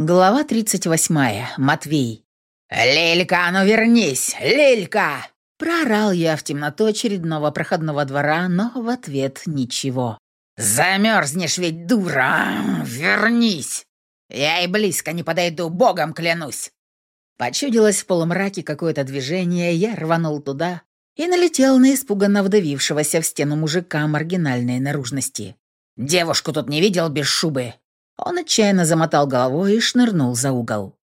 Глава 38. Матвей. «Лилька, ну вернись! Лилька!» Проорал я в темноту очередного проходного двора, но в ответ ничего. «Замерзнешь ведь, дура! Вернись! Я и близко не подойду, богом клянусь!» Почудилось в полумраке какое-то движение, я рванул туда и налетел на испуганно вдавившегося в стену мужика маргинальной наружности. «Девушку тут не видел без шубы?» Он отчаянно замотал головой и шнырнул за угол.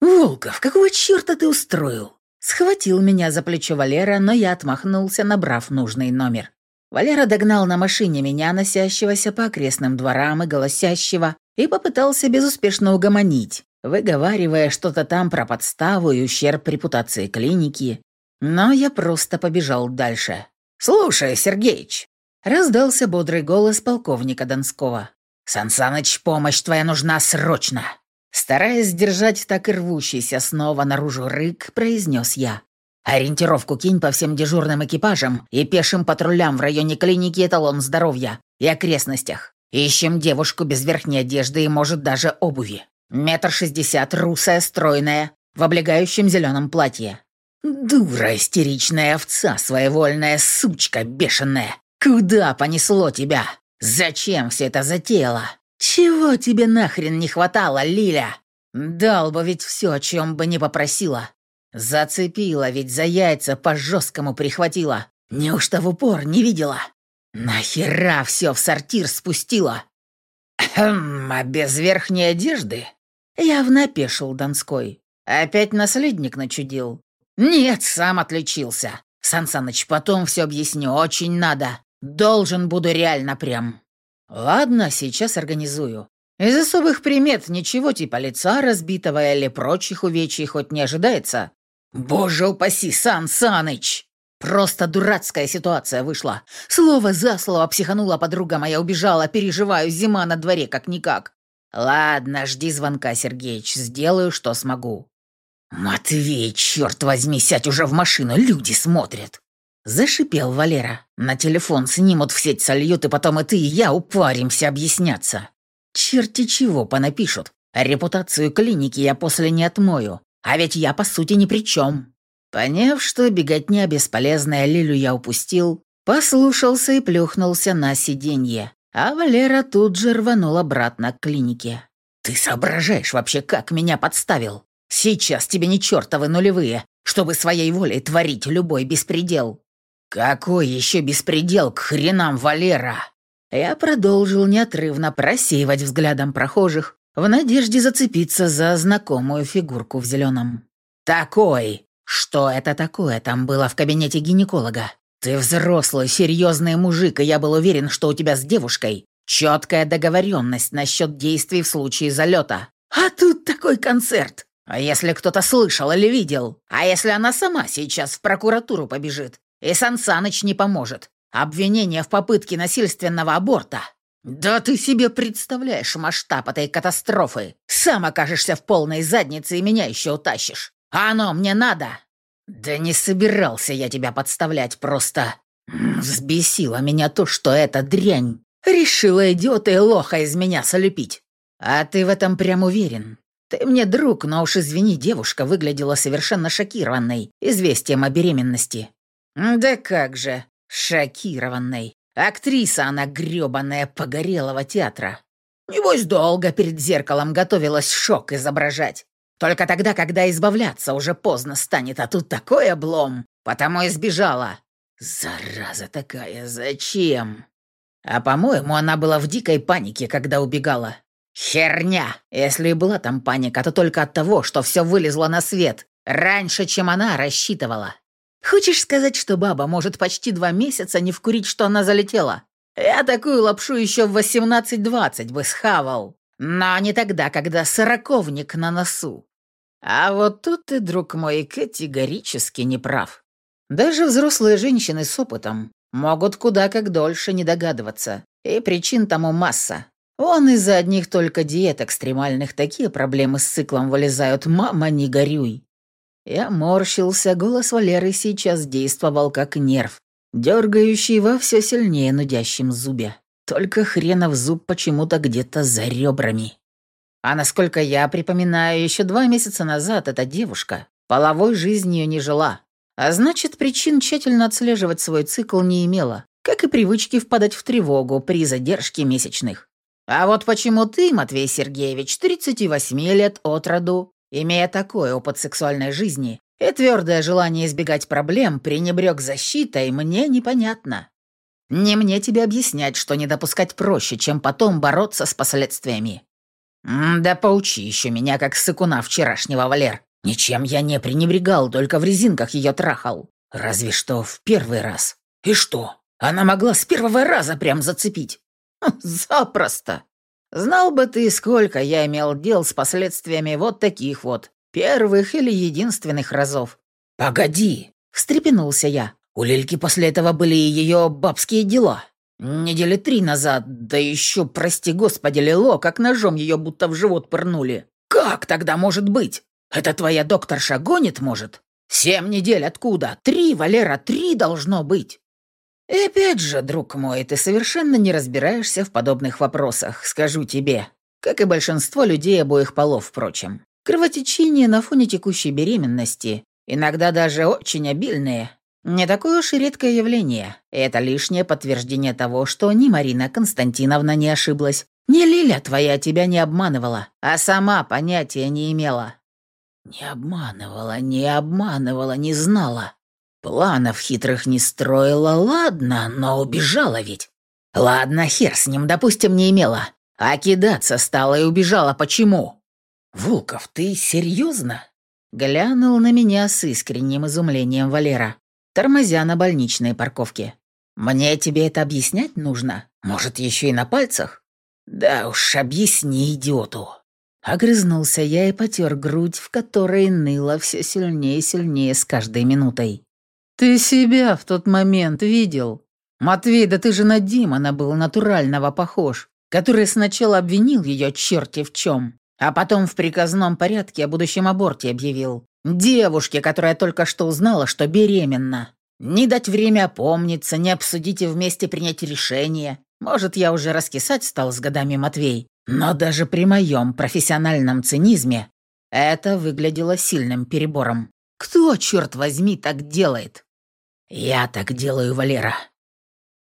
«Волков, какого черта ты устроил?» Схватил меня за плечо Валера, но я отмахнулся, набрав нужный номер. Валера догнал на машине меня, носящегося по окрестным дворам и голосящего, и попытался безуспешно угомонить, выговаривая что-то там про подставу и ущерб репутации клиники. Но я просто побежал дальше. «Слушай, Сергеич!» Раздался бодрый голос полковника Донского. «Сансаныч, помощь твоя нужна срочно!» Стараясь сдержать так и рвущийся снова наружу рык, произнес я. «Ориентировку кинь по всем дежурным экипажам и пешим патрулям в районе клиники «Эталон здоровья» и окрестностях. Ищем девушку без верхней одежды и, может, даже обуви. Метр шестьдесят, русая, стройная, в облегающем зеленом платье. Дура, истеричная овца, своевольная сучка бешеная. Куда понесло тебя? Зачем все это затеяло? Чего тебе нахрен не хватало, Лиля? Дал бы ведь все, о чем бы не попросила. Зацепила ведь за яйца, по-жесткому прихватила. Неужто в упор не видела? Нахера все в сортир спустила? Хм, а без верхней одежды? Явно опешил Донской. Опять наследник начудил. Нет, сам отличился. Сан Саныч, потом все объясню, очень надо. Должен буду реально прям. Ладно, сейчас организую. Из особых примет ничего типа лица разбитого или прочих увечий хоть не ожидается. Боже упаси, Сан Саныч! Просто дурацкая ситуация вышла. Слово за слово психанула подруга моя, убежала, переживаю, зима на дворе как-никак. Ладно, жди звонка, Сергеич, сделаю, что смогу. Матвей, черт возьми, сядь уже в машину, люди смотрят. Зашипел Валера. «На телефон снимут, в сеть сольют, и потом и ты, и я упаримся объясняться. Черти чего понапишут. Репутацию клиники я после не отмою. А ведь я, по сути, ни при чем». Поняв, что беготня бесполезная, Лилю я упустил, послушался и плюхнулся на сиденье. А Валера тут же рванул обратно к клинике. «Ты соображаешь вообще, как меня подставил? Сейчас тебе не чертовы нулевые, чтобы своей волей творить любой беспредел. «Какой еще беспредел к хренам, Валера?» Я продолжил неотрывно просеивать взглядом прохожих в надежде зацепиться за знакомую фигурку в зеленом. «Такой! Что это такое там было в кабинете гинеколога? Ты взрослый, серьезный мужик, и я был уверен, что у тебя с девушкой четкая договоренность насчет действий в случае залета. А тут такой концерт! А если кто-то слышал или видел? А если она сама сейчас в прокуратуру побежит? И Сансаныч не поможет. Обвинение в попытке насильственного аборта. Да ты себе представляешь масштаб этой катастрофы. Сам окажешься в полной заднице и меня еще утащишь. А оно мне надо? Да не собирался я тебя подставлять просто. Взбесило меня то, что эта дрянь решила идиота и лоха из меня солепить. А ты в этом прям уверен? Ты мне друг, но уж извини, девушка выглядела совершенно шокированной известием о беременности. «Да как же, шокированной. Актриса она грёбаная погорелого театра. Небось, долго перед зеркалом готовилась шок изображать. Только тогда, когда избавляться уже поздно станет, а тут такой облом, потому и сбежала. Зараза такая, зачем? А по-моему, она была в дикой панике, когда убегала. Херня! Если и была там паника, то только от того, что все вылезло на свет, раньше, чем она рассчитывала. Хочешь сказать, что баба может почти два месяца не вкурить, что она залетела? Я такую лапшу еще в 18-20 бы схавал. Но не тогда, когда сороковник на носу. А вот тут ты, друг мой, категорически не прав. Даже взрослые женщины с опытом могут куда как дольше не догадываться. И причин тому масса. Он из-за одних только диет экстремальных такие проблемы с циклом вылезают. Мама, не горюй. Я морщился, голос Валеры сейчас действовал как нерв, дергающий во все сильнее нудящем зубе. Только хренов зуб почему-то где-то за ребрами. А насколько я припоминаю, еще два месяца назад эта девушка половой жизнью не жила. А значит, причин тщательно отслеживать свой цикл не имела, как и привычки впадать в тревогу при задержке месячных. А вот почему ты, Матвей Сергеевич, 38 лет от роду, имея такой опыт сексуальной жизни и твердое желание избегать проблем, пренебрег защитой, мне непонятно. Не мне тебе объяснять, что не допускать проще, чем потом бороться с последствиями. да поучи еще меня, как сыкуна вчерашнего, Валер. Ничем я не пренебрегал, только в резинках ее трахал. Разве что в первый раз. И что? Она могла с первого раза прям зацепить. Запросто. Знал бы ты, сколько я имел дел с последствиями вот таких вот, первых или единственных разов. Погоди, встрепенулся я. У Лильки после этого были ее бабские дела. Недели три назад, да еще, прости господи, Лило, как ножом ее будто в живот пырнули. Как тогда может быть? Это твоя докторша гонит, может? Семь недель откуда? Три, Валера, три должно быть. И опять же, друг мой, ты совершенно не разбираешься в подобных вопросах, скажу тебе. Как и большинство людей обоих полов, впрочем. Кровотечение на фоне текущей беременности, иногда даже очень обильные, не такое уж и редкое явление. Это лишнее подтверждение того, что ни Марина Константиновна не ошиблась, ни Лиля твоя тебя не обманывала, а сама понятия не имела. Не обманывала, не обманывала, не знала. Планов хитрых не строила, ладно, но убежала ведь. Ладно, хер с ним, допустим, не имела. А кидаться стала и убежала почему? Волков, ты серьезно? Глянул на меня с искренним изумлением Валера, тормозя на больничной парковке. «Мне тебе это объяснять нужно? Может, еще и на пальцах?» «Да уж, объясни идиоту!» Огрызнулся я и потер грудь, в которой ныло все сильнее и сильнее с каждой минутой. «Ты себя в тот момент видел? Матвей, да ты же на Димона был натурального похож, который сначала обвинил ее черти в чем, а потом в приказном порядке о будущем аборте объявил. Девушке, которая только что узнала, что беременна. Не дать время опомниться, не обсудить и вместе принять решение. Может, я уже раскисать стал с годами Матвей, но даже при моем профессиональном цинизме это выглядело сильным перебором. Кто, черт возьми, так делает? Я так делаю, Валера.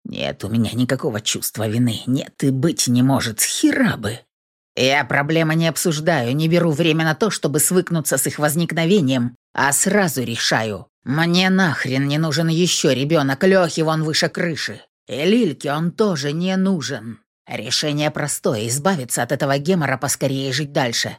Нет у меня никакого чувства вины. Нет и быть не может. Хера бы. Я проблемы не обсуждаю, не беру время на то, чтобы свыкнуться с их возникновением, а сразу решаю. Мне нахрен не нужен еще ребенок, Лехи вон выше крыши. И Лильке он тоже не нужен. Решение простое — избавиться от этого гемора поскорее и жить дальше.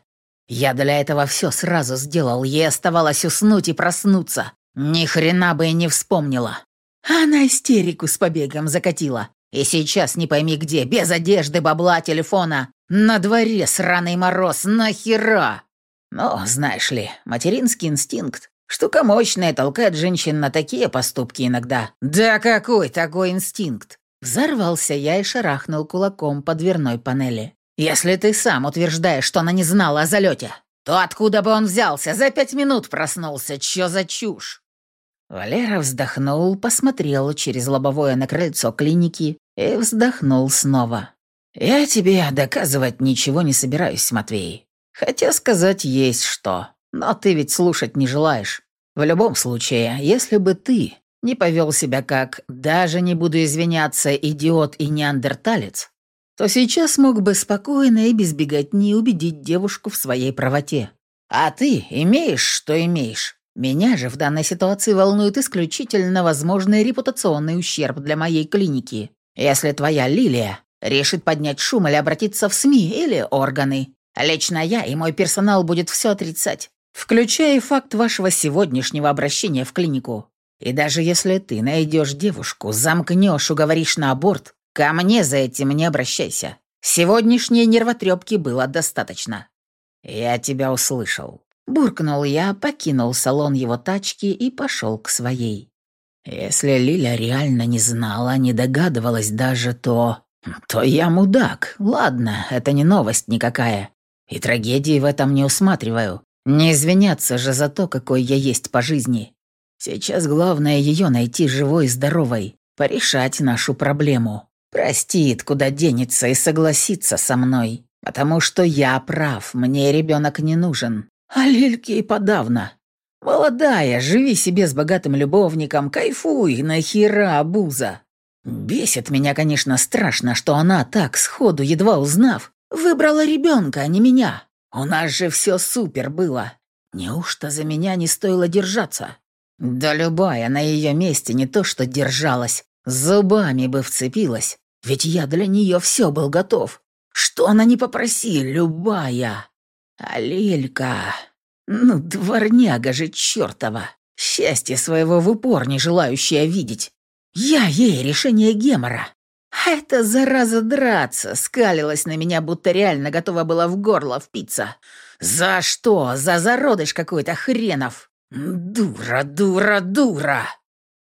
Я для этого все сразу сделал, ей оставалось уснуть и проснуться. Ни хрена бы и не вспомнила. Она истерику с побегом закатила. И сейчас не пойми где, без одежды, бабла, телефона. На дворе сраный мороз, нахера? Но, знаешь ли, материнский инстинкт. Штука мощная, толкает женщин на такие поступки иногда. Да какой такой инстинкт? Взорвался я и шарахнул кулаком по дверной панели. «Если ты сам утверждаешь, что она не знала о залете, то откуда бы он взялся? За пять минут проснулся. Чё за чушь?» Валера вздохнул, посмотрел через лобовое на крыльцо клиники и вздохнул снова. «Я тебе доказывать ничего не собираюсь, Матвей. Хотя сказать есть что, но ты ведь слушать не желаешь. В любом случае, если бы ты не повел себя как «даже не буду извиняться, идиот и неандерталец», то сейчас мог бы спокойно и без беготни убедить девушку в своей правоте. А ты имеешь, что имеешь. Меня же в данной ситуации волнует исключительно возможный репутационный ущерб для моей клиники. Если твоя Лилия решит поднять шум или обратиться в СМИ или органы, лично я и мой персонал будет все отрицать, включая факт вашего сегодняшнего обращения в клинику. И даже если ты найдешь девушку, замкнешь, уговоришь на аборт, ко мне за этим не обращайся. Сегодняшней нервотрепки было достаточно. Я тебя услышал. Буркнул я, покинул салон его тачки и пошел к своей. Если Лиля реально не знала, не догадывалась даже, то... То я мудак. Ладно, это не новость никакая. И трагедии в этом не усматриваю. Не извиняться же за то, какой я есть по жизни. Сейчас главное ее найти живой и здоровой, порешать нашу проблему. Простит, куда денется и согласится со мной. Потому что я прав, мне ребенок не нужен. А Лильке и подавно. Молодая, живи себе с богатым любовником, кайфуй, нахера обуза. Бесит меня, конечно, страшно, что она так, сходу, едва узнав, выбрала ребенка, а не меня. У нас же все супер было. Неужто за меня не стоило держаться? Да любая на ее месте не то что держалась, зубами бы вцепилась. Ведь я для нее все был готов. Что она не попроси, любая. А Лилька... Ну, дворняга же чертова. Счастье своего в упор не желающая видеть. Я ей решение гемора. А эта зараза драться скалилась на меня, будто реально готова была в горло впиться. За что? За зародыш какой-то хренов. Дура, дура, дура.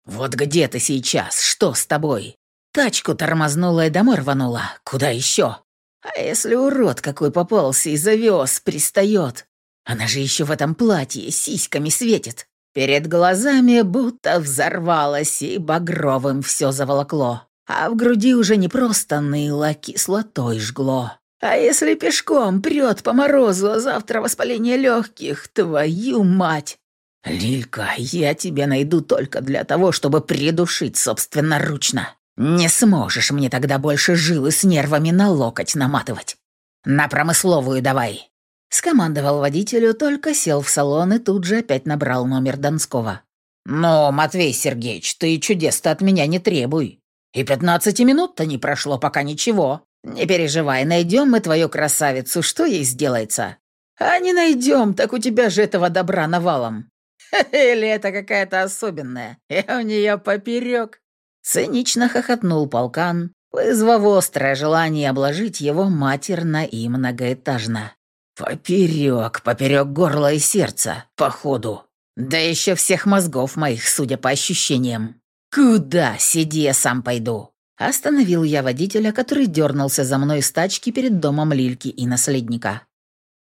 Вот где ты сейчас? Что с тобой? Тачку тормознула и домой рванула. Куда еще? А если урод какой попался и завез, пристает? Она же еще в этом платье сиськами светит. Перед глазами будто взорвалась и багровым все заволокло. А в груди уже не просто ныло, кислотой жгло. А если пешком прет по морозу, а завтра воспаление легких, твою мать! Лилька, я тебя найду только для того, чтобы придушить собственноручно. Не сможешь мне тогда больше жилы с нервами на локоть наматывать. На промысловую давай. Скомандовал водителю, только сел в салон и тут же опять набрал номер Донского. «Но, Матвей Сергеевич, ты чудес-то от меня не требуй. И пятнадцати минут-то не прошло, пока ничего. Не переживай, найдем мы твою красавицу, что ей сделается? А не найдем, так у тебя же этого добра навалом. Или это какая-то особенная, я у нее поперек. Цинично хохотнул полкан, вызвав острое желание обложить его матерно и многоэтажно. Поперек, поперек горла и сердца, походу. Да еще всех мозгов моих, судя по ощущениям. Куда, сиди, я сам пойду. Остановил я водителя, который дернулся за мной с тачки перед домом Лильки и наследника.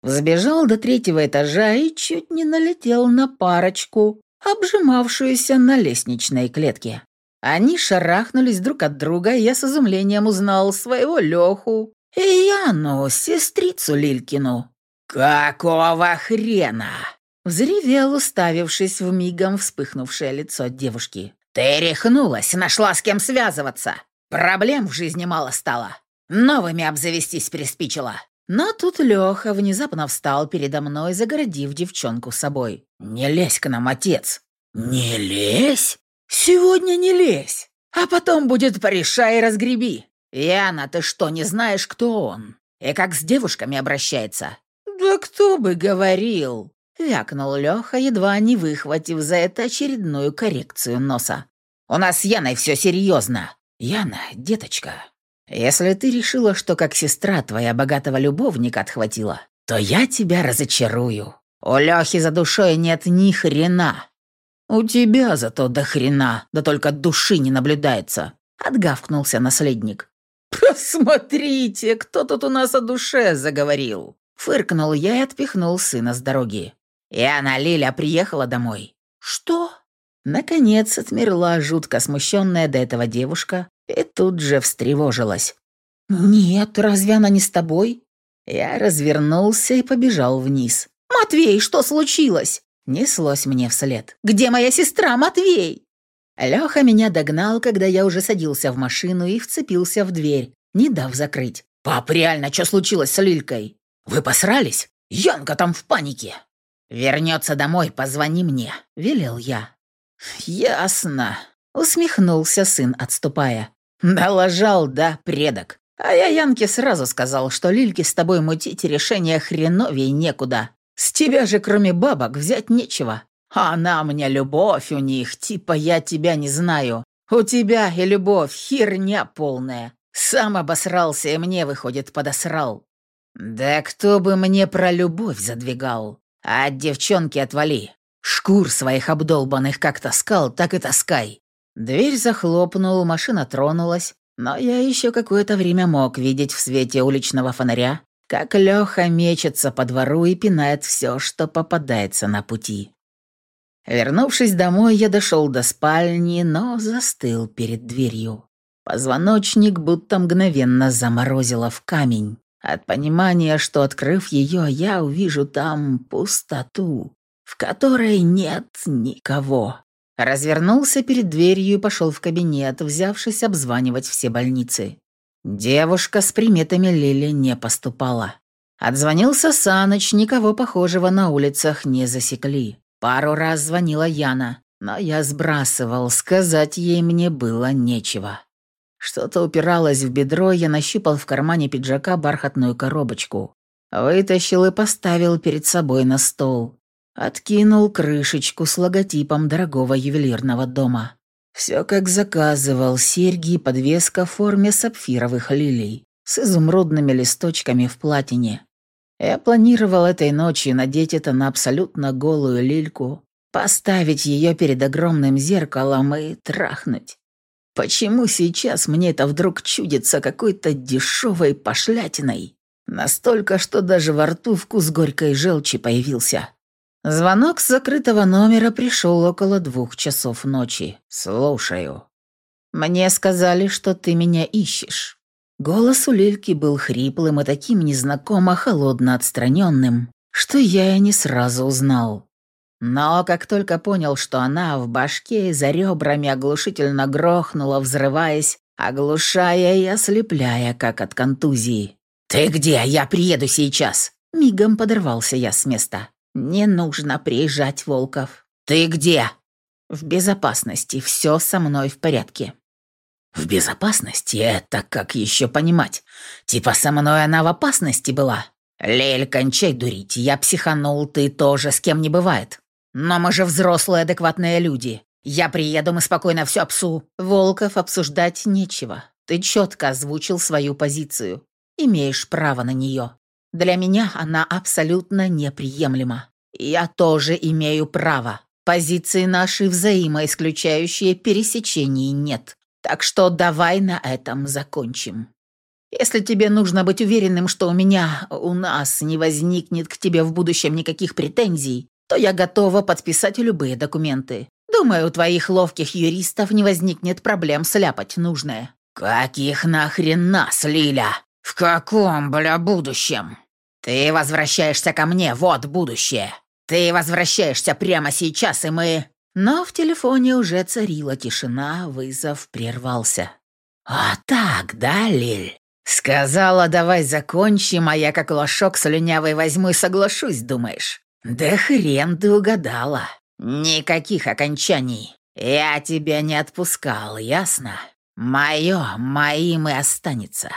Взбежал до третьего этажа и чуть не налетел на парочку, обжимавшуюся на лестничной клетке. Они шарахнулись друг от друга, и я с изумлением узнал своего Леху и Яну, сестрицу Лилькину. «Какого хрена?» Взревел, уставившись в мигом вспыхнувшее лицо девушки. «Ты рехнулась, нашла с кем связываться. Проблем в жизни мало стало. Новыми обзавестись приспичило». Но тут Леха внезапно встал передо мной, загородив девчонку собой. «Не лезь к нам, отец!» «Не лезь? Сегодня не лезь! А потом будет порешай и разгреби! Яна, ты что, не знаешь, кто он? И как с девушками обращается? «Да кто бы говорил!» — вякнул Леха, едва не выхватив за это очередную коррекцию носа. «У нас с Яной все серьезно. Яна, деточка, если ты решила, что как сестра твоя богатого любовника отхватила, то я тебя разочарую. У Лехи за душой нет ни хрена. У тебя зато до хрена, да только души не наблюдается», — отгавкнулся наследник. «Посмотрите, кто тут у нас о душе заговорил!» Фыркнул я и отпихнул сына с дороги. И она, Лиля, приехала домой. «Что?» Наконец отмерла жутко смущенная до этого девушка и тут же встревожилась. «Нет, разве она не с тобой?» Я развернулся и побежал вниз. «Матвей, что случилось?» Неслось мне вслед. «Где моя сестра, Матвей?» Леха меня догнал, когда я уже садился в машину и вцепился в дверь, не дав закрыть. «Пап, реально, что случилось с Лилькой?» «Вы посрались? Янка там в панике!» «Вернется домой, позвони мне», — велел я. «Ясно», — усмехнулся сын, отступая. «Доложал, да, предок. А я Янке сразу сказал, что Лильке с тобой мутить решение хреновей некуда. С тебя же кроме бабок взять нечего. А она мне любовь у них, типа я тебя не знаю. У тебя и любовь херня полная. Сам обосрался и мне, выходит, подосрал. «Да кто бы мне про любовь задвигал? А от девчонки отвали. Шкур своих обдолбанных как таскал, так и таскай». Дверь захлопнул, машина тронулась, но я еще какое-то время мог видеть в свете уличного фонаря, как Леха мечется по двору и пинает все, что попадается на пути. Вернувшись домой, я дошел до спальни, но застыл перед дверью. Позвоночник будто мгновенно заморозило в камень. От понимания, что, открыв ее, я увижу там пустоту, в которой нет никого. Развернулся перед дверью и пошел в кабинет, взявшись обзванивать все больницы. Девушка с приметами Лили не поступала. Отзвонился Саныч, никого похожего на улицах не засекли. Пару раз звонила Яна, но я сбрасывал, сказать ей мне было нечего. Что-то упиралось в бедро, я нащупал в кармане пиджака бархатную коробочку. Вытащил и поставил перед собой на стол. Откинул крышечку с логотипом дорогого ювелирного дома. Все как заказывал, серьги и подвеска в форме сапфировых лилий с изумрудными листочками в платине. Я планировал этой ночью надеть это на абсолютно голую лильку, поставить ее перед огромным зеркалом и трахнуть. Почему сейчас мне это вдруг чудится какой-то дешевой пошлятиной? Настолько, что даже во рту вкус горькой желчи появился. Звонок с закрытого номера пришел около двух часов ночи. Слушаю. Мне сказали, что ты меня ищешь. Голос у Лильки был хриплым и таким незнакомо холодно отстраненным, что я и не сразу узнал. Но как только понял, что она в башке за ребрами оглушительно грохнула, взрываясь, оглушая и ослепляя, как от контузии. «Ты где? Я приеду сейчас!» Мигом подорвался я с места. «Не нужно приезжать, Волков». «Ты где?» «В безопасности. Все со мной в порядке». «В безопасности? Это как еще понимать? Типа со мной она в опасности была?» «Лель, кончай дурить. Я психанул, ты тоже с кем не бывает. «Но мы же взрослые адекватные люди. Я приеду, мы спокойно все обсу». Волков обсуждать нечего. Ты четко озвучил свою позицию. Имеешь право на нее. Для меня она абсолютно неприемлема. Я тоже имею право. Позиции наши взаимоисключающие пересечений нет. Так что давай на этом закончим. Если тебе нужно быть уверенным, что у меня, у нас не возникнет к тебе в будущем никаких претензий, то я готова подписать любые документы. Думаю, у твоих ловких юристов не возникнет проблем сляпать нужное». «Каких нахрен нас, Лиля? В каком, бля, будущем?» «Ты возвращаешься ко мне, вот будущее. Ты возвращаешься прямо сейчас, и мы...» Но в телефоне уже царила тишина, вызов прервался. «А так, да, Лиль?» «Сказала, давай закончим, а я как лошок слюнявый возьму и соглашусь, думаешь? «Да хрен ты угадала. Никаких окончаний. Я тебя не отпускал, ясно? Мое моим и останется».